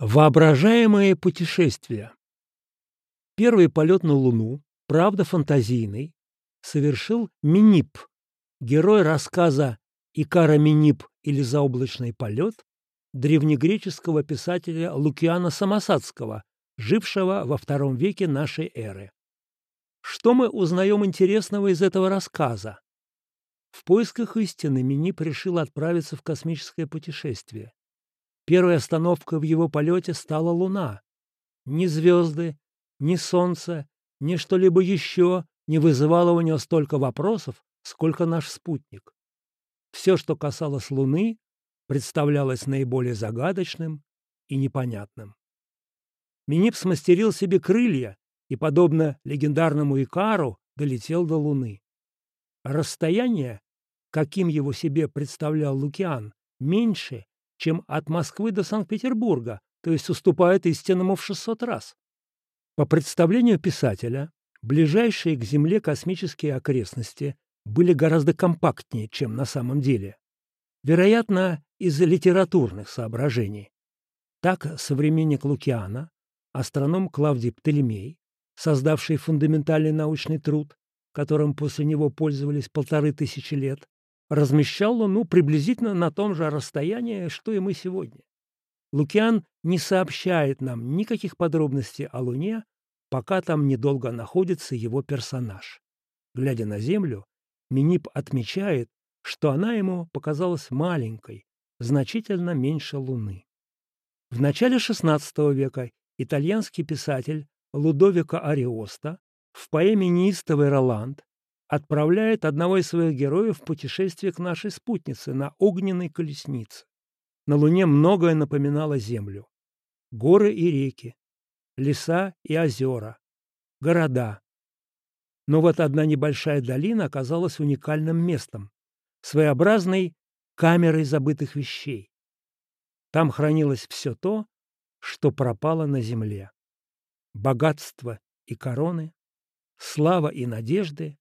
Воображаемые путешествия. Первый полет на Луну, правда фантазийный, совершил Минип, герой рассказа «Икара Минип» или «Заоблачный полет» древнегреческого писателя Лукиана Самосадского, жившего во втором веке нашей эры. Что мы узнаем интересного из этого рассказа? В поисках истины Минип решил отправиться в космическое путешествие. Первой остановкой в его полете стала Луна. Ни звезды, ни Солнце, ни что-либо еще не вызывало у него столько вопросов, сколько наш спутник. Все, что касалось Луны, представлялось наиболее загадочным и непонятным. Минип смастерил себе крылья и, подобно легендарному Икару, долетел до Луны. Расстояние, каким его себе представлял Лукиан, меньше, чем от Москвы до Санкт-Петербурга, то есть уступает истинному в 600 раз. По представлению писателя, ближайшие к Земле космические окрестности были гораздо компактнее, чем на самом деле. Вероятно, из литературных соображений. Так современник Лукиана, астроном Клавдий Птолемей, создавший фундаментальный научный труд, которым после него пользовались полторы тысячи лет, размещал Луну приблизительно на том же расстоянии, что и мы сегодня. Лукиан не сообщает нам никаких подробностей о Луне, пока там недолго находится его персонаж. Глядя на Землю, Минип отмечает, что она ему показалась маленькой, значительно меньше Луны. В начале XVI века итальянский писатель Лудовико Ариоста в поэме «Неистовый Роланд» отправляет одного из своих героев в путешествие к нашей спутнице на огненной колеснице. На Луне многое напоминало Землю. Горы и реки, леса и озера, города. Но вот одна небольшая долина оказалась уникальным местом, своеобразной камерой забытых вещей. Там хранилось все то, что пропало на земле. Богатство и короны, слава и надежды,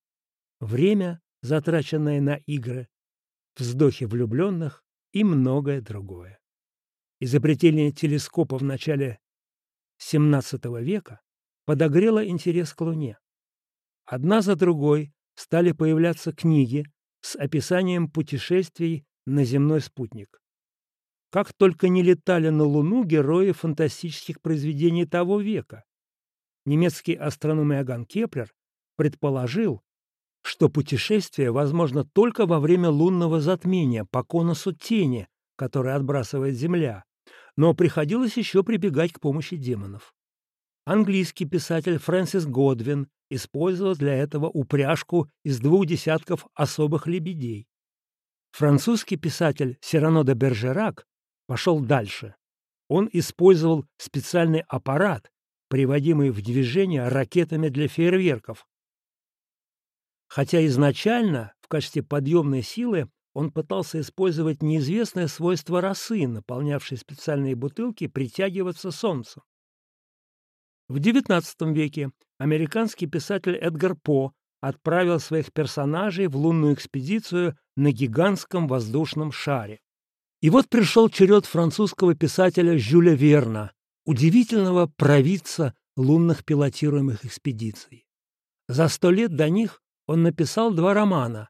время, затраченное на игры, вздохи влюбленных и многое другое. Изобретение телескопа в начале XVII века подогрело интерес к Луне. Одна за другой стали появляться книги с описанием путешествий на земной спутник. Как только не летали на Луну герои фантастических произведений того века. Немецкий астроном Иоганн Кеплер предположил, что путешествие возможно только во время лунного затмения по конусу тени, который отбрасывает Земля, но приходилось еще прибегать к помощи демонов. Английский писатель Фрэнсис Годвин использовал для этого упряжку из двух десятков особых лебедей. Французский писатель Сирано де Бержерак пошел дальше. Он использовал специальный аппарат, приводимый в движение ракетами для фейерверков, хотя изначально в качестве подъемной силы он пытался использовать неизвестное свойство росы, наполнявшей специальные бутылки, притягиваться солнцем. В XIX веке американский писатель Эдгар По отправил своих персонажей в лунную экспедицию на гигантском воздушном шаре. И вот пришел черед французского писателя Жюля Верна, удивительного провидца лунных пилотируемых экспедиций. За сто лет до них он написал два романа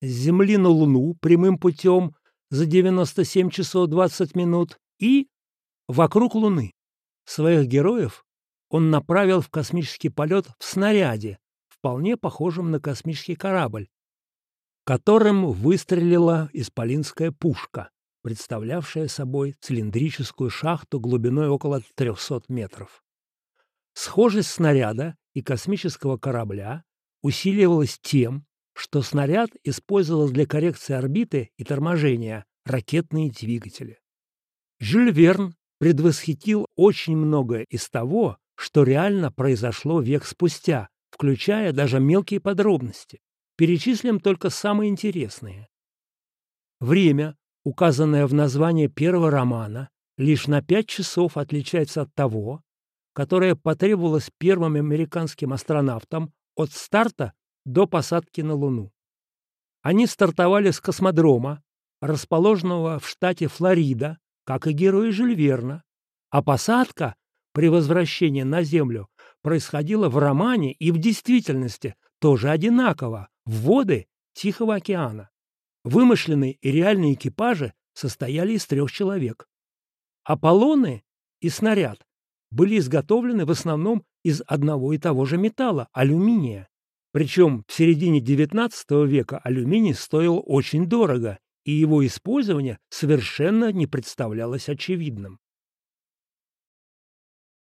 «С Земли на Луну прямым путем за 97 часов 20 минут» и «Вокруг Луны». Своих героев он направил в космический полет в снаряде, вполне похожем на космический корабль, которым выстрелила исполинская пушка, представлявшая собой цилиндрическую шахту глубиной около 300 метров. Схожесть снаряда и космического корабля усиливалось тем, что снаряд использовал для коррекции орбиты и торможения ракетные двигатели. Жюль Верн предвосхитил очень многое из того, что реально произошло век спустя, включая даже мелкие подробности. Перечислим только самые интересные. Время, указанное в названии первого романа, лишь на пять часов отличается от того, которое потребовалось первым американским астронавтам от старта до посадки на Луну. Они стартовали с космодрома, расположенного в штате Флорида, как и герои Жюль Верна, А посадка при возвращении на Землю происходила в романе и в действительности тоже одинаково в воды Тихого океана. Вымышленные и реальные экипажи состояли из трех человек. Аполлоны и снаряд были изготовлены в основном из одного и того же металла – алюминия. Причем в середине XIX века алюминий стоил очень дорого, и его использование совершенно не представлялось очевидным.